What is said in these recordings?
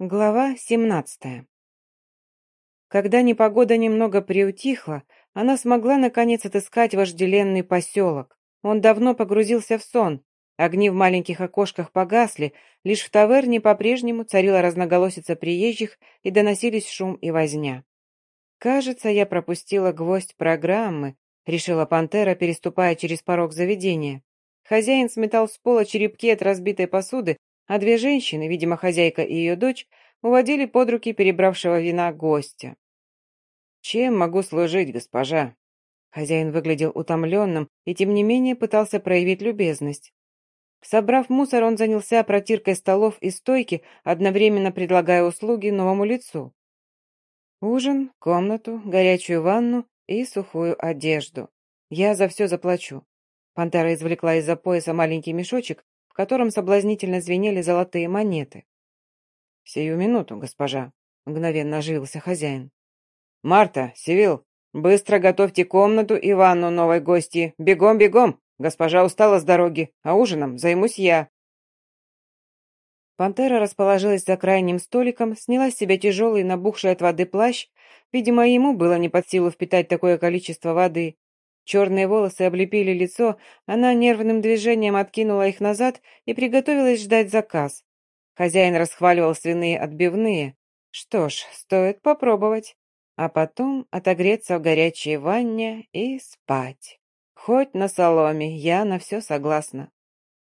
Глава 17 Когда непогода немного приутихла, она смогла наконец отыскать вожделенный поселок. Он давно погрузился в сон. Огни в маленьких окошках погасли, лишь в таверне по-прежнему царила разноголосица приезжих и доносились шум и возня. «Кажется, я пропустила гвоздь программы», — решила пантера, переступая через порог заведения. Хозяин сметал с пола черепки от разбитой посуды, а две женщины, видимо, хозяйка и ее дочь, уводили под руки перебравшего вина гостя. «Чем могу служить, госпожа?» Хозяин выглядел утомленным и, тем не менее, пытался проявить любезность. Собрав мусор, он занялся протиркой столов и стойки, одновременно предлагая услуги новому лицу. Ужин, комнату, горячую ванну и сухую одежду. Я за все заплачу. Пантера извлекла из-за пояса маленький мешочек котором соблазнительно звенели золотые монеты. «Сию минуту, госпожа», — мгновенно оживился хозяин. «Марта, Сивил, быстро готовьте комнату и ванну новой гости. Бегом, бегом! Госпожа устала с дороги, а ужином займусь я». Пантера расположилась за крайним столиком, сняла с себя тяжелый, набухший от воды плащ. Видимо, ему было не под силу впитать такое количество воды. Черные волосы облепили лицо, она нервным движением откинула их назад и приготовилась ждать заказ. Хозяин расхваливал свиные отбивные. Что ж, стоит попробовать. А потом отогреться в горячей ванне и спать. Хоть на соломе, я на все согласна.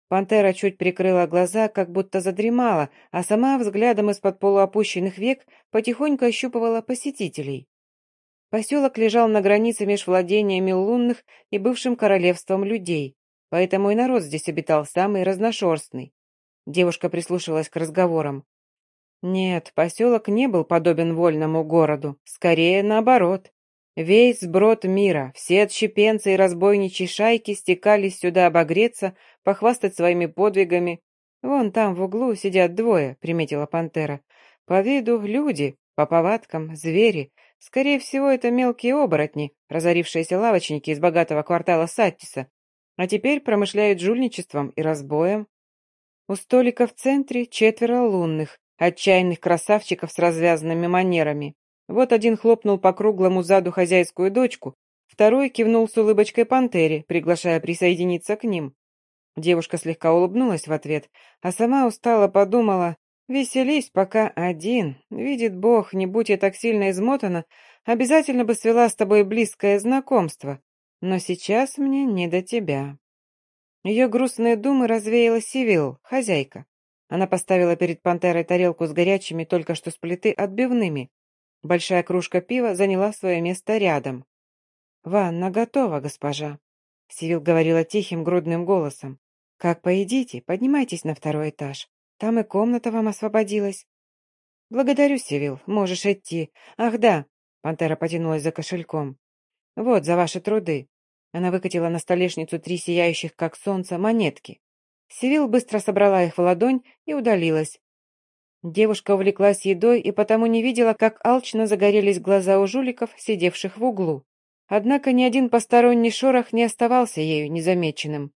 Пантера чуть прикрыла глаза, как будто задремала, а сама взглядом из-под полуопущенных век потихоньку ощупывала посетителей. Поселок лежал на границе меж владениями лунных и бывшим королевством людей, поэтому и народ здесь обитал самый разношерстный. Девушка прислушалась к разговорам. Нет, поселок не был подобен вольному городу, скорее наоборот. Весь сброд мира, все отщепенцы и разбойничьи шайки стекались сюда обогреться, похвастать своими подвигами. Вон там в углу сидят двое, приметила пантера. По виду люди, по повадкам звери, Скорее всего, это мелкие оборотни, разорившиеся лавочники из богатого квартала Саттиса, а теперь промышляют жульничеством и разбоем. У столика в центре четверо лунных, отчаянных красавчиков с развязанными манерами. Вот один хлопнул по круглому заду хозяйскую дочку, второй кивнул с улыбочкой пантере, приглашая присоединиться к ним. Девушка слегка улыбнулась в ответ, а сама устало подумала, Веселись пока один. Видит Бог, не будь я так сильно измотана, обязательно бы свела с тобой близкое знакомство. Но сейчас мне не до тебя. Ее грустные думы развеяла Сивил, хозяйка. Она поставила перед пантерой тарелку с горячими только что с плиты отбивными. Большая кружка пива заняла свое место рядом. «Ванна готова, госпожа», — Сивил говорила тихим грудным голосом. «Как поедите, поднимайтесь на второй этаж. Там и комната вам освободилась. Благодарю, Сивил, можешь идти. Ах да, пантера потянулась за кошельком. Вот, за ваши труды. Она выкатила на столешницу три сияющих, как солнце, монетки. Сивил быстро собрала их в ладонь и удалилась. Девушка увлеклась едой и потому не видела, как алчно загорелись глаза у жуликов, сидевших в углу. Однако ни один посторонний шорох не оставался ею незамеченным.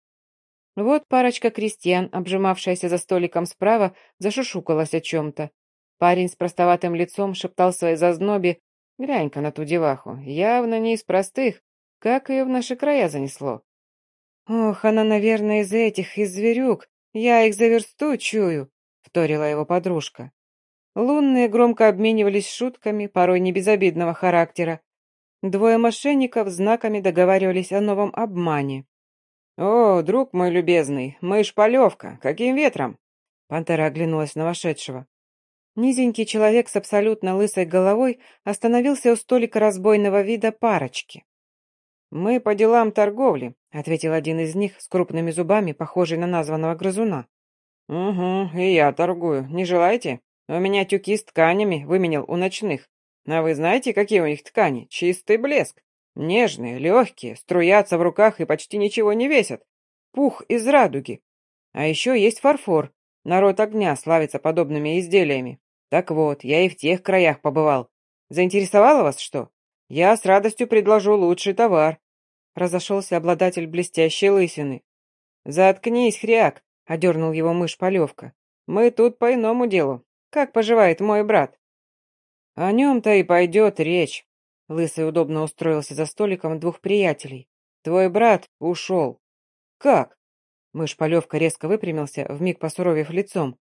Вот парочка крестьян, обжимавшаяся за столиком справа, зашушукалась о чем-то. Парень с простоватым лицом шептал своей зазнобе «Глянь-ка на ту деваху, явно не из простых, как ее в наши края занесло». «Ох, она, наверное, из этих, из зверюк, я их за версту чую», — вторила его подружка. Лунные громко обменивались шутками, порой не безобидного характера. Двое мошенников знаками договаривались о новом обмане. «О, друг мой любезный, мышь-полевка, каким ветром?» Пантера оглянулась на вошедшего. Низенький человек с абсолютно лысой головой остановился у столика разбойного вида парочки. «Мы по делам торговли», — ответил один из них с крупными зубами, похожий на названного грызуна. «Угу, и я торгую. Не желаете? У меня тюки с тканями выменял у ночных. А вы знаете, какие у них ткани? Чистый блеск. Нежные, легкие, струятся в руках и почти ничего не весят. Пух из радуги. А еще есть фарфор. Народ огня славится подобными изделиями. Так вот, я и в тех краях побывал. Заинтересовало вас что? Я с радостью предложу лучший товар. Разошелся обладатель блестящей лысины. «Заткнись, хряк!» — одернул его мышь Полевка. «Мы тут по иному делу. Как поживает мой брат?» «О нем-то и пойдет речь». Лысый удобно устроился за столиком двух приятелей. «Твой брат ушел». «Как?» Мышь Полевка резко выпрямился, вмиг посуровев лицом.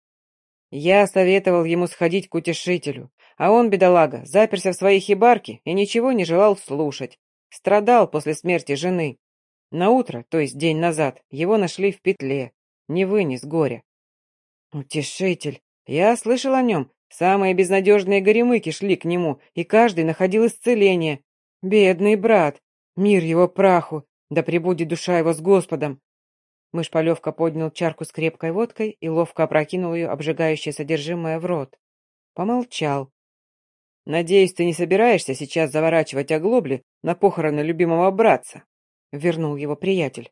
«Я советовал ему сходить к утешителю, а он, бедолага, заперся в своей хибарке и ничего не желал слушать. Страдал после смерти жены. На утро, то есть день назад, его нашли в петле. Не вынес горя. Утешитель. Я слышал о нем. Самые безнадежные горемыки шли к нему, и каждый находил исцеление. Бедный брат. Мир его праху. Да пребудет душа его с Господом. Мышь-полевка поднял чарку с крепкой водкой и ловко опрокинул ее, обжигающее содержимое, в рот. Помолчал. «Надеюсь, ты не собираешься сейчас заворачивать оглобли на похороны любимого братца?» — вернул его приятель.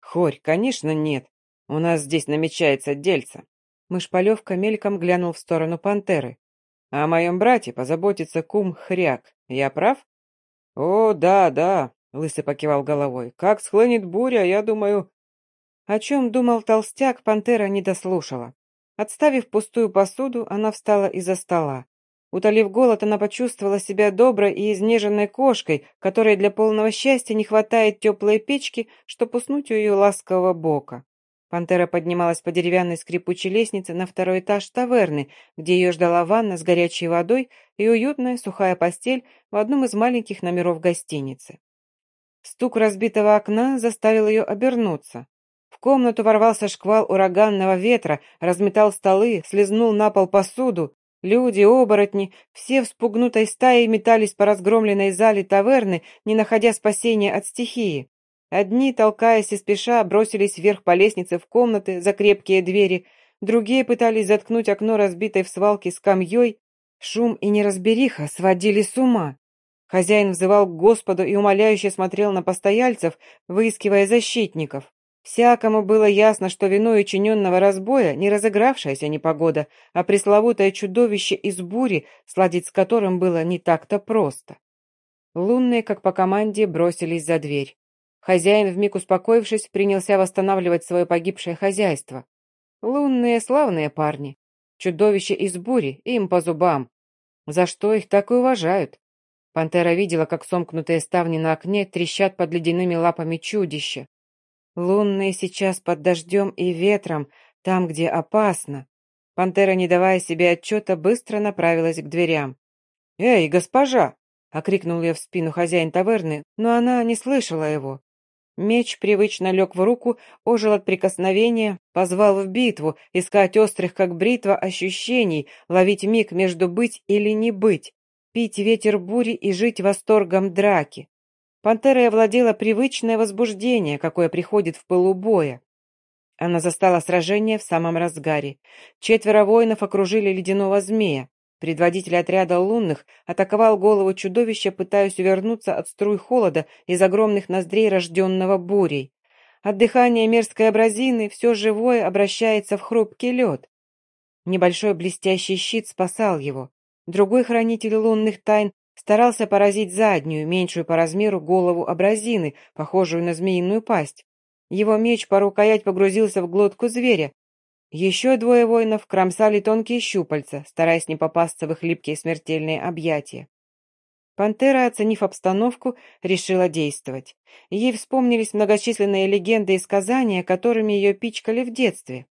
«Хорь, конечно, нет. У нас здесь намечается дельце». Мышь-полевка мельком глянул в сторону пантеры. «А о моем брате позаботится кум Хряк. Я прав?» «О, да, да», — Лысый покивал головой. «Как схлынет буря, я думаю, о чем думал толстяк, пантера не дослушала. Отставив пустую посуду, она встала из-за стола. Утолив голод, она почувствовала себя доброй и изнеженной кошкой, которой для полного счастья не хватает теплой печки, чтобы уснуть у ее ласкового бока. Пантера поднималась по деревянной скрипучей лестнице на второй этаж таверны, где ее ждала ванна с горячей водой и уютная сухая постель в одном из маленьких номеров гостиницы. Стук разбитого окна заставил ее обернуться. В комнату ворвался шквал ураганного ветра, разметал столы, слезнул на пол посуду. Люди, оборотни, все вспугнутой стаей метались по разгромленной зале таверны, не находя спасения от стихии. Одни, толкаясь и спеша, бросились вверх по лестнице в комнаты за крепкие двери, другие пытались заткнуть окно разбитой в свалке скамьей. Шум и неразбериха сводили с ума. Хозяин взывал к Господу и умоляюще смотрел на постояльцев, выискивая защитников. Всякому было ясно, что виной учиненного разбоя не разыгравшаяся непогода, а пресловутое чудовище из бури, сладить с которым было не так-то просто. Лунные, как по команде, бросились за дверь. Хозяин, вмиг успокоившись, принялся восстанавливать свое погибшее хозяйство. Лунные славные парни. Чудовище из бури, им по зубам. За что их так и уважают? Пантера видела, как сомкнутые ставни на окне трещат под ледяными лапами чудища. Лунные сейчас под дождем и ветром, там, где опасно. Пантера, не давая себе отчета, быстро направилась к дверям. «Эй, госпожа!» — окрикнул ее в спину хозяин таверны, но она не слышала его. Меч привычно лег в руку, ожил от прикосновения, позвал в битву, искать острых, как бритва, ощущений, ловить миг между быть или не быть, пить ветер бури и жить восторгом драки. Пантерой овладело привычное возбуждение, какое приходит в пылу. Она застала сражение в самом разгаре. Четверо воинов окружили ледяного змея. Предводитель отряда лунных атаковал голову чудовища, пытаясь увернуться от струй холода из огромных ноздрей, рожденного бурей. От дыхания мерзкой абразины все живое обращается в хрупкий лед. Небольшой блестящий щит спасал его. Другой хранитель лунных тайн Старался поразить заднюю, меньшую по размеру голову абразины, похожую на змеиную пасть. Его меч по рукоять погрузился в глотку зверя. Еще двое воинов кромсали тонкие щупальца, стараясь не попасться в их липкие смертельные объятия. Пантера, оценив обстановку, решила действовать. Ей вспомнились многочисленные легенды и сказания, которыми ее пичкали в детстве.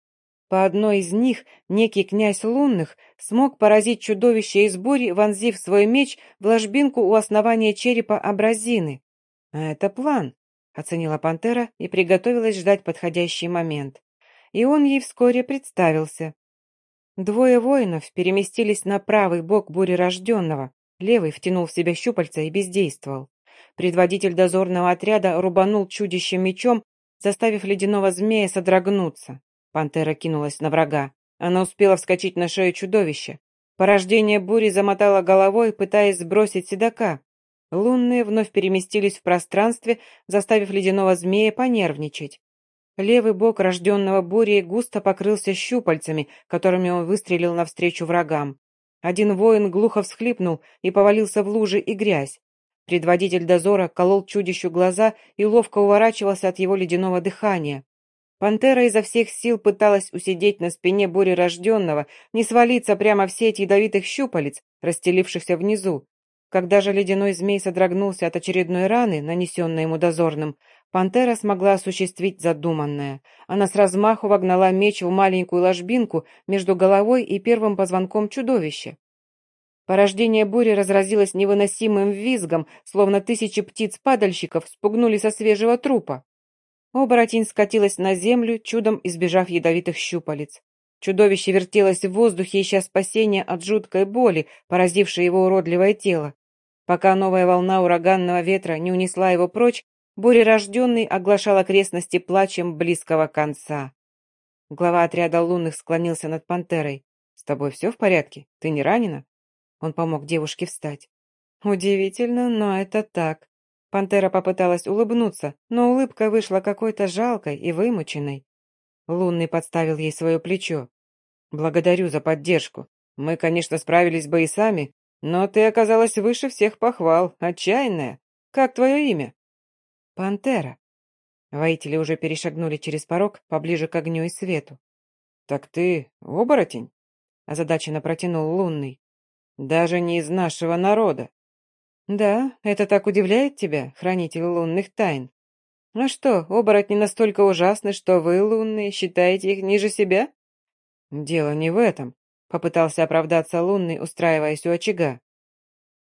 По одной из них некий князь лунных смог поразить чудовище из бури, вонзив свой меч в ложбинку у основания черепа абразины. «А это план», — оценила пантера и приготовилась ждать подходящий момент. И он ей вскоре представился. Двое воинов переместились на правый бок бури рожденного, левый втянул в себя щупальца и бездействовал. Предводитель дозорного отряда рубанул чудище мечом, заставив ледяного змея содрогнуться. Пантера кинулась на врага. Она успела вскочить на шею чудовища. Порождение бури замотало головой, пытаясь сбросить седока. Лунные вновь переместились в пространстве, заставив ледяного змея понервничать. Левый бок рожденного бурей густо покрылся щупальцами, которыми он выстрелил навстречу врагам. Один воин глухо всхлипнул и повалился в лужи и грязь. Предводитель дозора колол чудищу глаза и ловко уворачивался от его ледяного дыхания. Пантера изо всех сил пыталась усидеть на спине бури рожденного, не свалиться прямо в сеть ядовитых щупалец, расстелившихся внизу. Когда же ледяной змей содрогнулся от очередной раны, нанесенной ему дозорным, пантера смогла осуществить задуманное. Она с размаху вогнала меч в маленькую ложбинку между головой и первым позвонком чудовища. Порождение бури разразилось невыносимым визгом, словно тысячи птиц-падальщиков спугнули со свежего трупа. Оборотень скатилась на землю, чудом избежав ядовитых щупалец. Чудовище вертелось в воздухе, ища спасения от жуткой боли, поразившей его уродливое тело. Пока новая волна ураганного ветра не унесла его прочь, бурерожденный оглашал окрестности плачем близкого конца. Глава отряда лунных склонился над пантерой. «С тобой все в порядке? Ты не ранена?» Он помог девушке встать. «Удивительно, но это так. Пантера попыталась улыбнуться, но улыбка вышла какой-то жалкой и вымученной. Лунный подставил ей свое плечо. «Благодарю за поддержку. Мы, конечно, справились бы и сами, но ты оказалась выше всех похвал, отчаянная. Как твое имя?» «Пантера». Воители уже перешагнули через порог поближе к огню и свету. «Так ты оборотень?» озадаченно протянул Лунный. «Даже не из нашего народа». «Да, это так удивляет тебя, хранитель лунных тайн? А что, оборотни настолько ужасны, что вы, лунные, считаете их ниже себя?» «Дело не в этом», — попытался оправдаться лунный, устраиваясь у очага.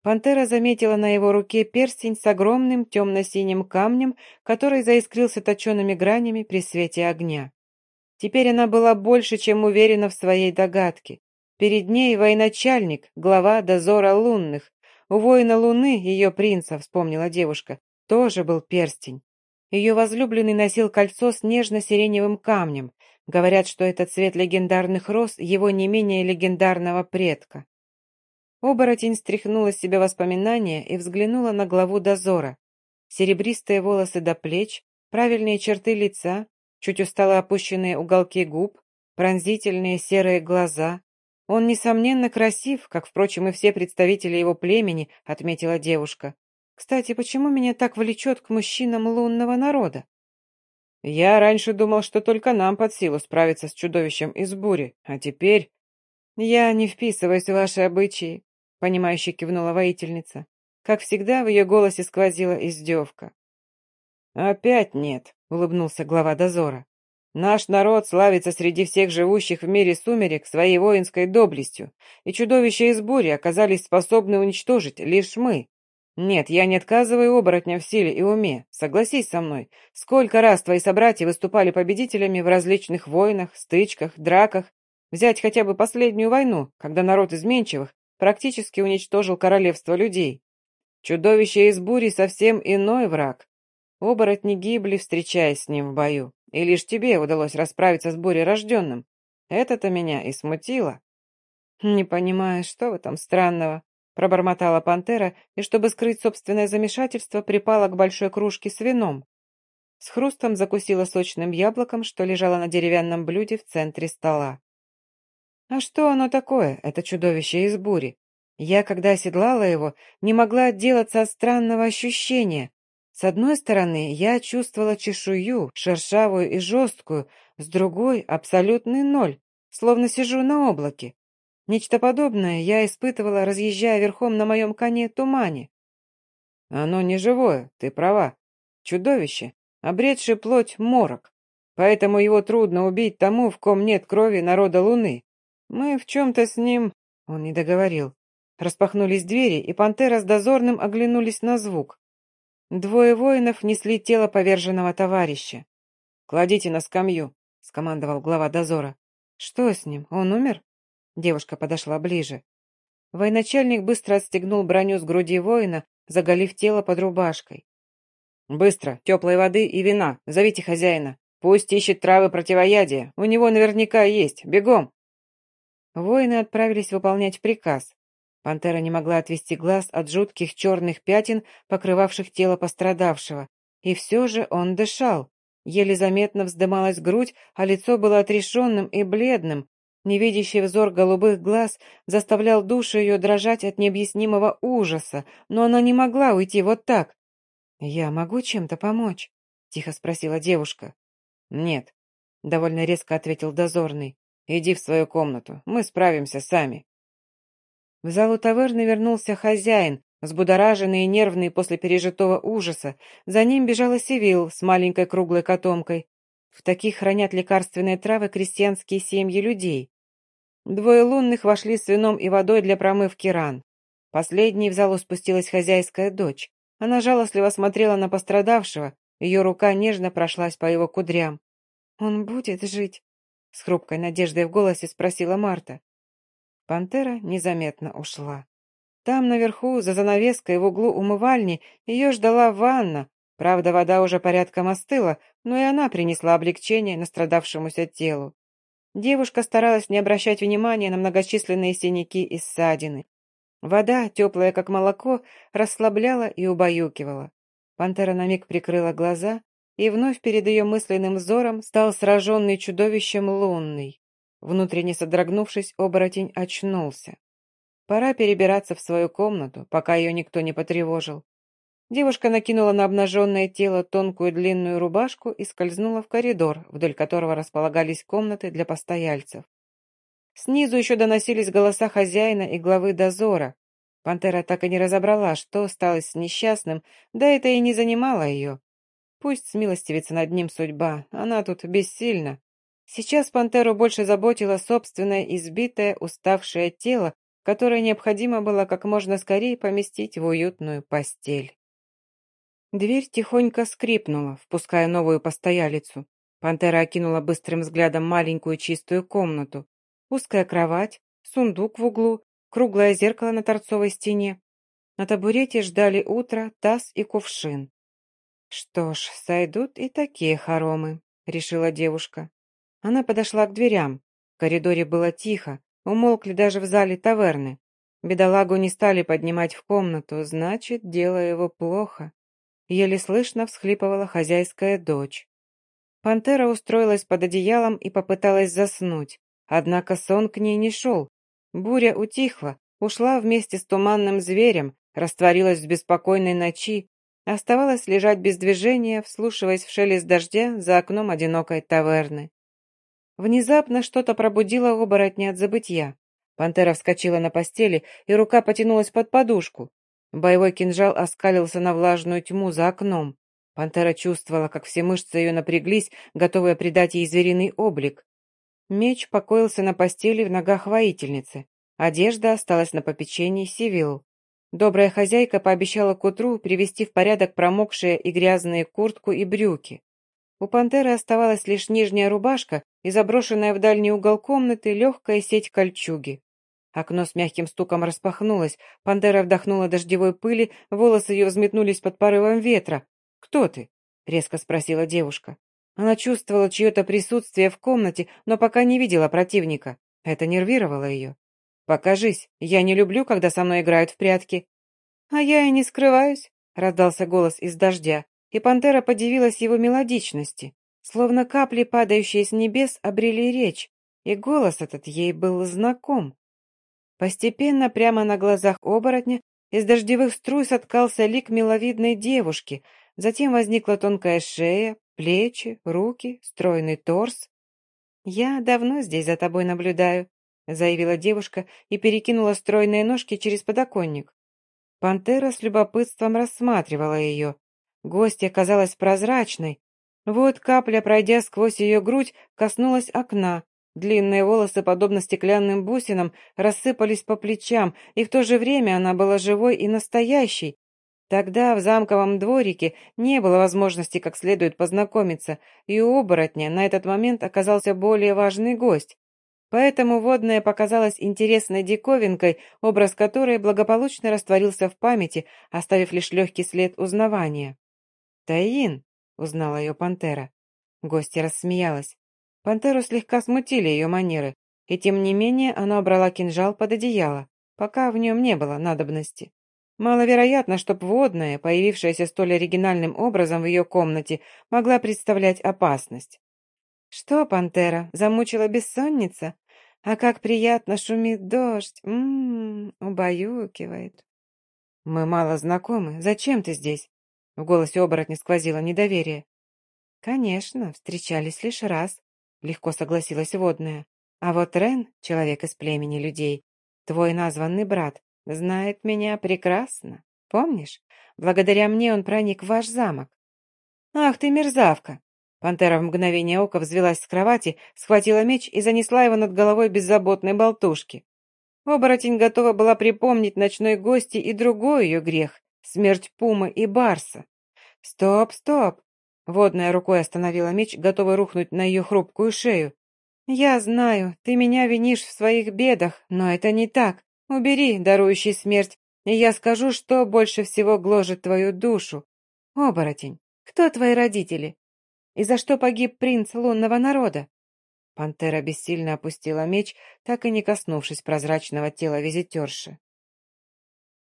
Пантера заметила на его руке перстень с огромным темно-синим камнем, который заискрился точеными гранями при свете огня. Теперь она была больше, чем уверена в своей догадке. Перед ней военачальник, глава дозора лунных, у воина Луны, ее принца, вспомнила девушка, тоже был перстень. Ее возлюбленный носил кольцо с нежно-сиреневым камнем. Говорят, что это цвет легендарных роз его не менее легендарного предка. Оборотень стряхнула с себя воспоминания и взглянула на главу дозора. Серебристые волосы до плеч, правильные черты лица, чуть устало опущенные уголки губ, пронзительные серые глаза, «Он, несомненно, красив, как, впрочем, и все представители его племени», — отметила девушка. «Кстати, почему меня так влечет к мужчинам лунного народа?» «Я раньше думал, что только нам под силу справиться с чудовищем из бури, а теперь...» «Я не вписываюсь в ваши обычаи», — понимающе кивнула воительница. Как всегда, в ее голосе сквозила издевка. «Опять нет», — улыбнулся глава дозора. Наш народ славится среди всех живущих в мире сумерек своей воинской доблестью, и чудовища из бури оказались способны уничтожить лишь мы. Нет, я не отказываю оборотням в силе и уме, согласись со мной. Сколько раз твои собратья выступали победителями в различных войнах, стычках, драках. Взять хотя бы последнюю войну, когда народ изменчивых практически уничтожил королевство людей. Чудовище из бури совсем иной враг. Оборотни гибли, встречаясь с ним в бою. И лишь тебе удалось расправиться с бурей рожденным. Это-то меня и смутило. Не понимаю, что в этом странного, пробормотала пантера и, чтобы скрыть собственное замешательство, припала к большой кружке с вином. С хрустом закусила сочным яблоком, что лежало на деревянном блюде в центре стола. А что оно такое, это чудовище из бури? Я, когда оседлала его, не могла отделаться от странного ощущения, с одной стороны, я чувствовала чешую, шершавую и жесткую, с другой — абсолютный ноль, словно сижу на облаке. Нечто подобное я испытывала, разъезжая верхом на моем коне тумане. Оно не живое, ты права. Чудовище, обретший плоть морок. Поэтому его трудно убить тому, в ком нет крови народа Луны. Мы в чем-то с ним... Он не договорил. Распахнулись двери, и пантера с дозорным оглянулись на звук. Двое воинов несли тело поверженного товарища. «Кладите на скамью», — скомандовал глава дозора. «Что с ним? Он умер?» Девушка подошла ближе. Военачальник быстро отстегнул броню с груди воина, заголив тело под рубашкой. «Быстро, теплой воды и вина. Зовите хозяина. Пусть ищет травы противоядия. У него наверняка есть. Бегом!» Воины отправились выполнять приказ. Пантера не могла отвести глаз от жутких черных пятен, покрывавших тело пострадавшего. И все же он дышал. Еле заметно вздымалась грудь, а лицо было отрешенным и бледным. Невидящий взор голубых глаз заставлял душу ее дрожать от необъяснимого ужаса, но она не могла уйти вот так. «Я могу чем-то помочь?» — тихо спросила девушка. «Нет». — довольно резко ответил дозорный. «Иди в свою комнату, мы справимся сами». В залу таверны вернулся хозяин, взбудораженный и нервный после пережитого ужаса. За ним бежала Сивил с маленькой круглой котомкой. В таких хранят лекарственные травы крестьянские семьи людей. Двое лунных вошли с вином и водой для промывки ран. Последней в залу спустилась хозяйская дочь. Она жалостливо смотрела на пострадавшего, ее рука нежно прошлась по его кудрям. «Он будет жить?» — с хрупкой надеждой в голосе спросила Марта. Пантера незаметно ушла. Там, наверху, за занавеской в углу умывальни, ее ждала ванна. Правда, вода уже порядком остыла, но и она принесла облегчение настрадавшемуся телу. Девушка старалась не обращать внимания на многочисленные синяки и ссадины. Вода, теплая как молоко, расслабляла и убаюкивала. Пантера на миг прикрыла глаза, и вновь перед ее мысленным взором стал сраженный чудовищем лунный. Внутренне содрогнувшись, оборотень очнулся. Пора перебираться в свою комнату, пока ее никто не потревожил. Девушка накинула на обнаженное тело тонкую длинную рубашку и скользнула в коридор, вдоль которого располагались комнаты для постояльцев. Снизу еще доносились голоса хозяина и главы дозора. Пантера так и не разобрала, что стало с несчастным, да это и не занимало ее. Пусть смилостивится над ним судьба, она тут бессильна. Сейчас Пантеру больше заботило собственное избитое, уставшее тело, которое необходимо было как можно скорее поместить в уютную постель. Дверь тихонько скрипнула, впуская новую постоялицу. Пантера окинула быстрым взглядом маленькую чистую комнату. Узкая кровать, сундук в углу, круглое зеркало на торцовой стене. На табурете ждали утро, таз и кувшин. «Что ж, сойдут и такие хоромы», — решила девушка. Она подошла к дверям. В коридоре было тихо, умолкли даже в зале таверны. Бедолагу не стали поднимать в комнату, значит, дело его плохо. Еле слышно всхлипывала хозяйская дочь. Пантера устроилась под одеялом и попыталась заснуть. Однако сон к ней не шел. Буря утихла, ушла вместе с туманным зверем, растворилась в беспокойной ночи, оставалась лежать без движения, вслушиваясь в шелест дождя за окном одинокой таверны. Внезапно что-то пробудило оборотня от забытья. Пантера вскочила на постели, и рука потянулась под подушку. Боевой кинжал оскалился на влажную тьму за окном. Пантера чувствовала, как все мышцы ее напряглись, готовые придать ей звериный облик. Меч покоился на постели в ногах воительницы. Одежда осталась на попечении Сивил. Добрая хозяйка пообещала к утру привести в порядок промокшие и грязные куртку и брюки. У пантеры оставалась лишь нижняя рубашка и заброшенная в дальний угол комнаты легкая сеть кольчуги. Окно с мягким стуком распахнулось, пантера вдохнула дождевой пыли, волосы ее взметнулись под порывом ветра. «Кто ты?» — резко спросила девушка. Она чувствовала чье-то присутствие в комнате, но пока не видела противника. Это нервировало ее. «Покажись, я не люблю, когда со мной играют в прятки». «А я и не скрываюсь», — раздался голос из дождя, и пантера подивилась его мелодичности. Словно капли, падающие с небес, обрели речь, и голос этот ей был знаком. Постепенно, прямо на глазах оборотня, из дождевых струй соткался лик миловидной девушки, затем возникла тонкая шея, плечи, руки, стройный торс. «Я давно здесь за тобой наблюдаю», — заявила девушка и перекинула стройные ножки через подоконник. Пантера с любопытством рассматривала ее. Гостья казалась прозрачной. Вот капля, пройдя сквозь ее грудь, коснулась окна. Длинные волосы, подобно стеклянным бусинам, рассыпались по плечам, и в то же время она была живой и настоящей, Тогда в замковом дворике не было возможности как следует познакомиться, и у оборотня на этот момент оказался более важный гость. Поэтому водная показалась интересной диковинкой, образ которой благополучно растворился в памяти, оставив лишь легкий след узнавания. «Таин!» — узнала ее пантера. Гостья рассмеялась. Пантеру слегка смутили ее манеры, и тем не менее она убрала кинжал под одеяло, пока в нем не было надобности. Маловероятно, чтоб водная, появившаяся столь оригинальным образом в ее комнате, могла представлять опасность. «Что, пантера, замучила бессонница? А как приятно шумит дождь! Ммм, убаюкивает!» «Мы мало знакомы. Зачем ты здесь?» В голосе оборотня сквозило недоверие. «Конечно, встречались лишь раз. легко согласилась водная. А вот Рен, человек из племени людей, твой названный брат, знает меня прекрасно. Помнишь? Благодаря мне он проник в ваш замок. Ах ты мерзавка! Пантера в мгновение ока взвелась с кровати, схватила меч и занесла его над головой беззаботной болтушки. Оборотень готова была припомнить ночной гости и другой ее грех — смерть Пумы и Барса. «Стоп, стоп!» Водная рукой остановила меч, готовый рухнуть на ее хрупкую шею. «Я знаю, ты меня винишь в своих бедах, но это не так. Убери, дарующий смерть, и я скажу, что больше всего гложет твою душу. Оборотень, кто твои родители? И за что погиб принц лунного народа?» Пантера бессильно опустила меч, так и не коснувшись прозрачного тела визитерши.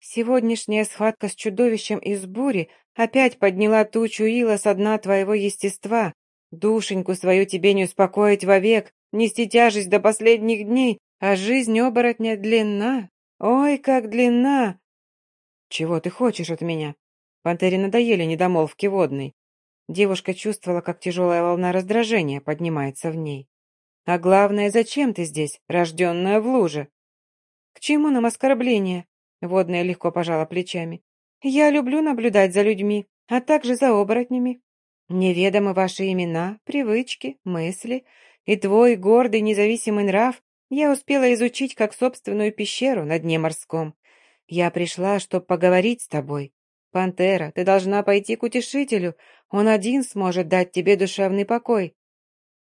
«Сегодняшняя схватка с чудовищем из бури опять подняла тучу ила со дна твоего естества. Душеньку свою тебе не успокоить вовек, нести тяжесть до последних дней, а жизнь оборотня длинна. Ой, как длинна!» «Чего ты хочешь от меня?» Пантере надоели недомолвки водной. Девушка чувствовала, как тяжелая волна раздражения поднимается в ней. «А главное, зачем ты здесь, рожденная в луже?» «К чему нам оскорбление?» Водная легко пожала плечами. «Я люблю наблюдать за людьми, а также за оборотнями. Неведомы ваши имена, привычки, мысли, и твой гордый независимый нрав я успела изучить как собственную пещеру на дне морском. Я пришла, чтобы поговорить с тобой. Пантера, ты должна пойти к утешителю, он один сможет дать тебе душевный покой».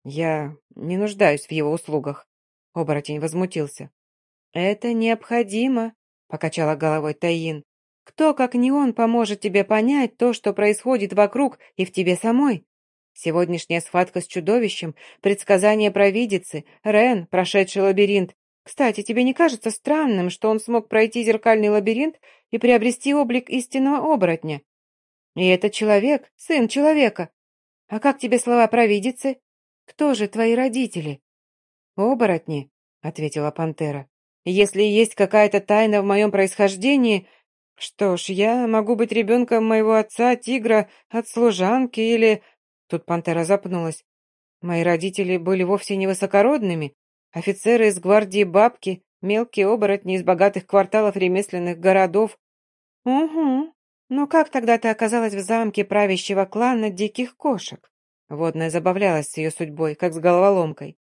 «Я не нуждаюсь в его услугах», — оборотень возмутился. «Это необходимо», покачала головой Таин. Кто, как не он, поможет тебе понять то, что происходит вокруг и в тебе самой? Сегодняшняя схватка с чудовищем, предсказание провидицы, Рен, прошедший лабиринт. Кстати, тебе не кажется странным, что он смог пройти зеркальный лабиринт и приобрести облик истинного оборотня? И это человек, сын человека. А как тебе слова провидицы? Кто же твои родители? Оборотни, ответила пантера. Если есть какая-то тайна в моем происхождении, что ж, я могу быть ребенком моего отца, тигра, от служанки или...» Тут пантера запнулась. «Мои родители были вовсе не высокородными. Офицеры из гвардии бабки, мелкие оборотни из богатых кварталов ремесленных городов». «Угу. Но как тогда ты оказалась в замке правящего клана диких кошек?» Водная забавлялась с ее судьбой, как с головоломкой.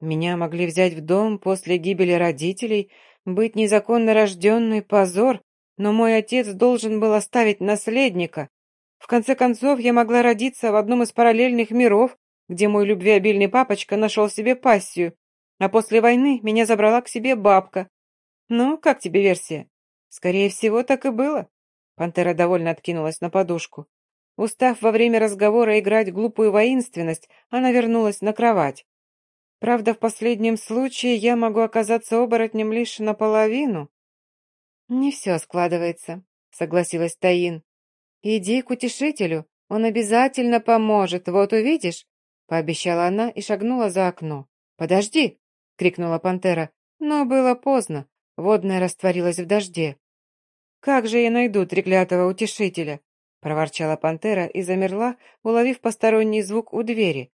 Меня могли взять в дом после гибели родителей, быть незаконно рожденной — позор, но мой отец должен был оставить наследника. В конце концов, я могла родиться в одном из параллельных миров, где мой любвеобильный папочка нашел себе пассию, а после войны меня забрала к себе бабка. Ну, как тебе версия? Скорее всего, так и было. Пантера довольно откинулась на подушку. Устав во время разговора играть глупую воинственность, она вернулась на кровать. Правда, в последнем случае я могу оказаться оборотнем лишь наполовину. Не все складывается, согласилась Таин. Иди к утешителю, он обязательно поможет, вот увидишь, пообещала она и шагнула за окно. Подожди, крикнула пантера, но было поздно, водная растворилась в дожде. Как же я найду треклятого утешителя? проворчала пантера и замерла, уловив посторонний звук у двери.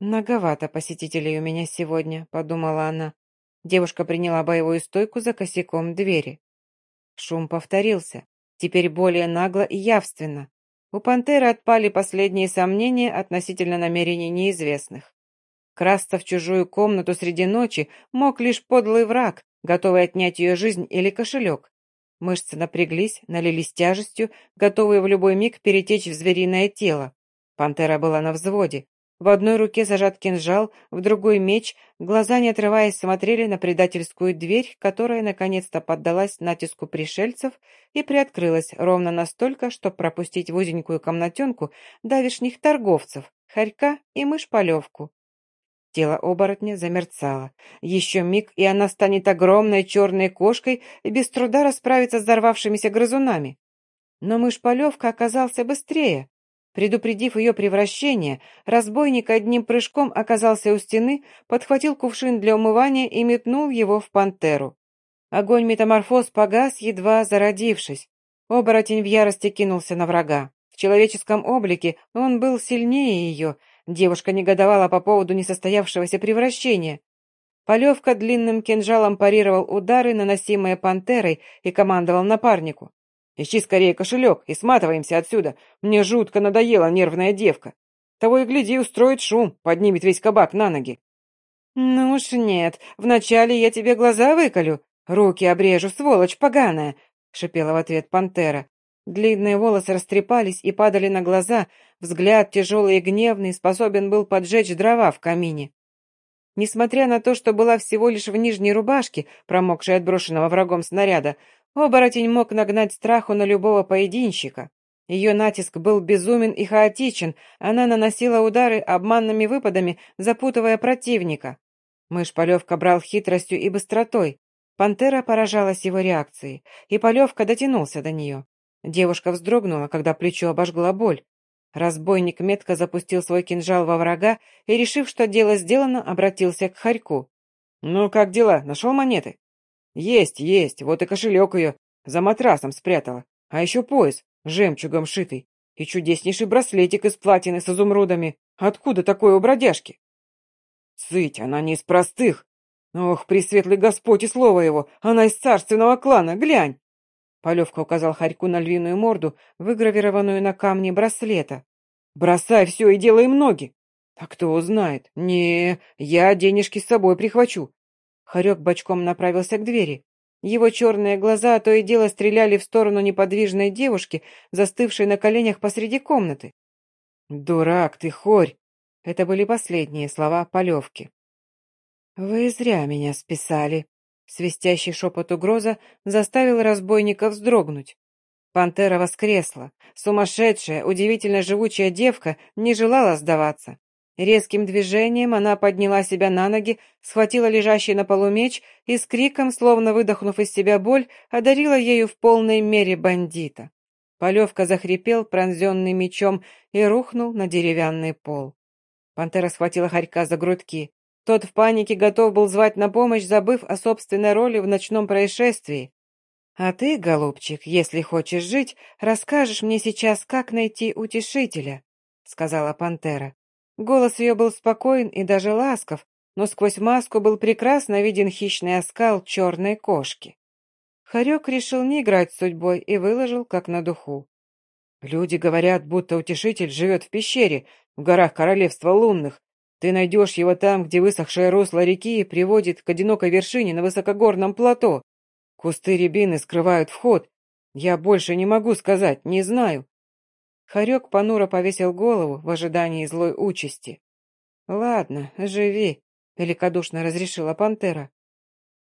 «Многовато посетителей у меня сегодня», — подумала она. Девушка приняла боевую стойку за косяком двери. Шум повторился, теперь более нагло и явственно. У пантеры отпали последние сомнения относительно намерений неизвестных. Красться в чужую комнату среди ночи мог лишь подлый враг, готовый отнять ее жизнь или кошелек. Мышцы напряглись, налились тяжестью, готовые в любой миг перетечь в звериное тело. Пантера была на взводе. В одной руке зажат кинжал, в другой меч, глаза, не отрываясь, смотрели на предательскую дверь, которая наконец-то поддалась натиску пришельцев и приоткрылась ровно настолько, чтобы пропустить в узенькую комнатенку давишних торговцев, хорька и мышь-полевку. Тело оборотня замерцало. Еще миг, и она станет огромной черной кошкой и без труда расправится с взорвавшимися грызунами. Но мышь-полевка оказался быстрее. Предупредив ее превращение, разбойник одним прыжком оказался у стены, подхватил кувшин для умывания и метнул его в пантеру. Огонь-метаморфоз погас, едва зародившись. Оборотень в ярости кинулся на врага. В человеческом облике он был сильнее ее, Девушка негодовала по поводу несостоявшегося превращения. Полевка длинным кинжалом парировал удары, наносимые пантерой, и командовал напарнику. «Ищи скорее кошелек и сматываемся отсюда. Мне жутко надоела нервная девка. Того и гляди, устроит шум, поднимет весь кабак на ноги». «Ну уж нет, вначале я тебе глаза выколю, руки обрежу, сволочь поганая», — шипела в ответ пантера. Длинные волосы растрепались и падали на глаза, взгляд тяжелый и гневный способен был поджечь дрова в камине. Несмотря на то, что была всего лишь в нижней рубашке, промокшей от брошенного врагом снаряда, оборотень мог нагнать страху на любого поединщика. Ее натиск был безумен и хаотичен, она наносила удары обманными выпадами, запутывая противника. Мышь Полевка брал хитростью и быстротой. Пантера поражалась его реакцией, и Полевка дотянулся до нее. Девушка вздрогнула, когда плечо обожгла боль. Разбойник метко запустил свой кинжал во врага и, решив, что дело сделано, обратился к Харьку. «Ну, как дела? Нашел монеты?» «Есть, есть, вот и кошелек ее. За матрасом спрятала. А еще пояс, жемчугом шитый. И чудеснейший браслетик из платины с изумрудами. Откуда такое у бродяжки?» «Цыть, она не из простых. Ох, пресветлый Господь и слово его, она из царственного клана, глянь!» Полевка указал Харьку на львиную морду, выгравированную на камне браслета. «Бросай все и делай ноги!» «А кто узнает? не я денежки с собой прихвачу!» Харек бочком направился к двери. Его черные глаза то и дело стреляли в сторону неподвижной девушки, застывшей на коленях посреди комнаты. «Дурак ты, хорь!» Это были последние слова Полевки. «Вы зря меня списали», Свистящий шепот угроза заставил разбойника вздрогнуть. Пантера воскресла. Сумасшедшая, удивительно живучая девка не желала сдаваться. Резким движением она подняла себя на ноги, схватила лежащий на полу меч и с криком, словно выдохнув из себя боль, одарила ею в полной мере бандита. Полевка захрипел, пронзенный мечом, и рухнул на деревянный пол. Пантера схватила Харька за грудки. Тот в панике готов был звать на помощь, забыв о собственной роли в ночном происшествии. «А ты, голубчик, если хочешь жить, расскажешь мне сейчас, как найти утешителя», — сказала пантера. Голос ее был спокоен и даже ласков, но сквозь маску был прекрасно виден хищный оскал черной кошки. Харек решил не играть с судьбой и выложил, как на духу. «Люди говорят, будто утешитель живет в пещере, в горах королевства лунных, ты найдешь его там, где высохшее русло реки приводит к одинокой вершине на высокогорном плато. Кусты рябины скрывают вход. Я больше не могу сказать, не знаю. Харек понуро повесил голову в ожидании злой участи. «Ладно, живи», — великодушно разрешила пантера.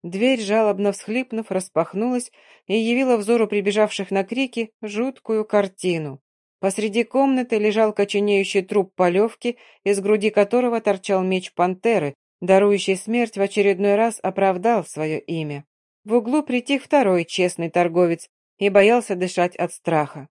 Дверь, жалобно всхлипнув, распахнулась и явила взору прибежавших на крики жуткую картину. Посреди комнаты лежал коченеющий труп полевки, из груди которого торчал меч пантеры, дарующий смерть в очередной раз оправдал свое имя. В углу притих второй честный торговец и боялся дышать от страха.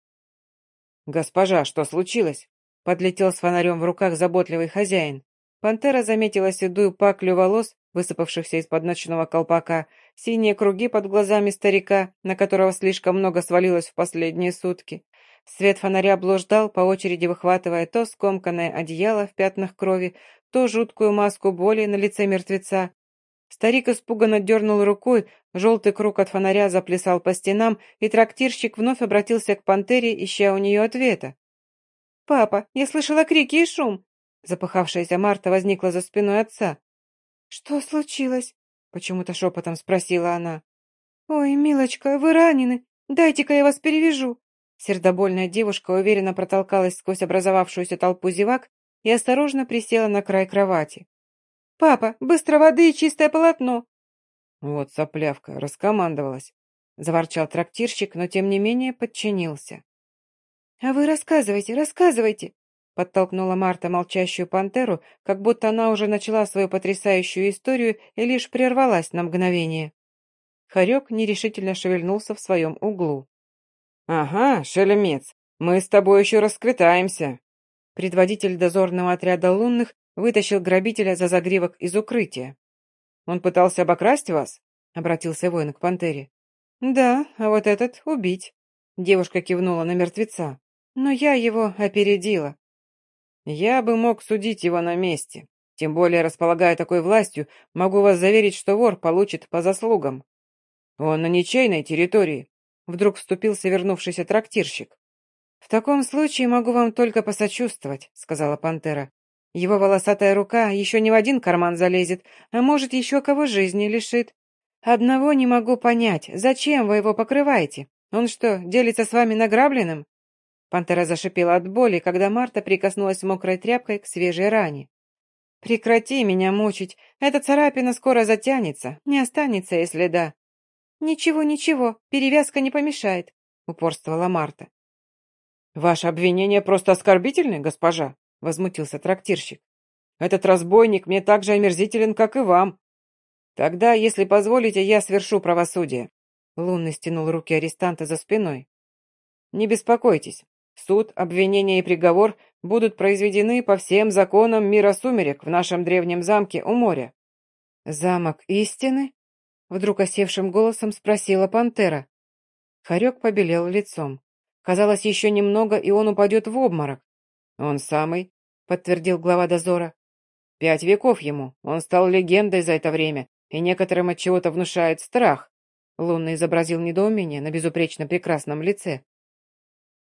«Госпожа, что случилось?» — подлетел с фонарем в руках заботливый хозяин. Пантера заметила седую паклю волос, высыпавшихся из-под ночного колпака, синие круги под глазами старика, на которого слишком много свалилось в последние сутки. Свет фонаря блуждал, по очереди выхватывая то скомканное одеяло в пятнах крови, то жуткую маску боли на лице мертвеца. Старик испуганно дернул рукой, желтый круг от фонаря заплясал по стенам, и трактирщик вновь обратился к пантере, ища у нее ответа. «Папа, я слышала крики и шум!» Запыхавшаяся Марта возникла за спиной отца. «Что случилось?» — почему-то шепотом спросила она. «Ой, милочка, вы ранены. Дайте-ка я вас перевяжу». Сердобольная девушка уверенно протолкалась сквозь образовавшуюся толпу зевак и осторожно присела на край кровати. «Папа, быстро воды и чистое полотно!» Вот соплявка, раскомандовалась. Заворчал трактирщик, но тем не менее подчинился. «А вы рассказывайте, рассказывайте!» Подтолкнула Марта молчащую пантеру, как будто она уже начала свою потрясающую историю и лишь прервалась на мгновение. Харек нерешительно шевельнулся в своем углу. «Ага, шелемец, мы с тобой еще расквитаемся!» Предводитель дозорного отряда лунных вытащил грабителя за загривок из укрытия. «Он пытался обокрасть вас?» — обратился воин к пантере. «Да, а вот этот — убить». Девушка кивнула на мертвеца. «Но я его опередила». Я бы мог судить его на месте. Тем более, располагая такой властью, могу вас заверить, что вор получит по заслугам. Он на ничейной территории. Вдруг вступился вернувшийся трактирщик. «В таком случае могу вам только посочувствовать», — сказала пантера. «Его волосатая рука еще не в один карман залезет, а может, еще кого жизни лишит. Одного не могу понять, зачем вы его покрываете? Он что, делится с вами награбленным?» Пантера зашипела от боли, когда Марта прикоснулась мокрой тряпкой к свежей ране. «Прекрати меня мучить, эта царапина скоро затянется, не останется и следа». «Ничего, ничего, перевязка не помешает», — упорствовала Марта. «Ваше обвинение просто оскорбительны, госпожа», — возмутился трактирщик. «Этот разбойник мне так же омерзителен, как и вам. Тогда, если позволите, я свершу правосудие». Лунный стянул руки арестанта за спиной. «Не беспокойтесь. Суд, обвинение и приговор будут произведены по всем законам мира сумерек в нашем древнем замке у моря». «Замок истины?» — вдруг осевшим голосом спросила пантера. Хорек побелел лицом. Казалось, еще немного, и он упадет в обморок. «Он самый», — подтвердил глава дозора. «Пять веков ему. Он стал легендой за это время, и некоторым от чего-то внушает страх». Лунный изобразил недоумение на безупречно прекрасном лице.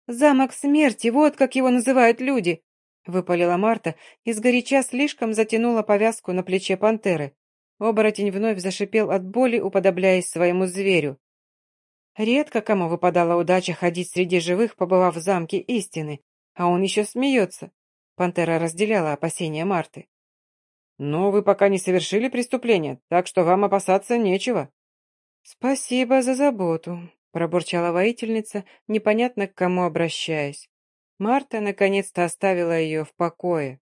«Замок смерти, вот как его называют люди!» — выпалила Марта и сгоряча слишком затянула повязку на плече пантеры. Оборотень вновь зашипел от боли, уподобляясь своему зверю. Редко кому выпадала удача ходить среди живых, побывав в замке истины, а он еще смеется. Пантера разделяла опасения Марты. «Но вы пока не совершили преступление, так что вам опасаться нечего». «Спасибо за заботу», — пробурчала воительница, непонятно к кому обращаясь. Марта наконец-то оставила ее в покое.